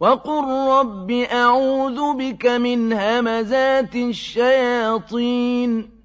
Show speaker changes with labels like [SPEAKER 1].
[SPEAKER 1] وقل رب أعوذ بك من همزات الشياطين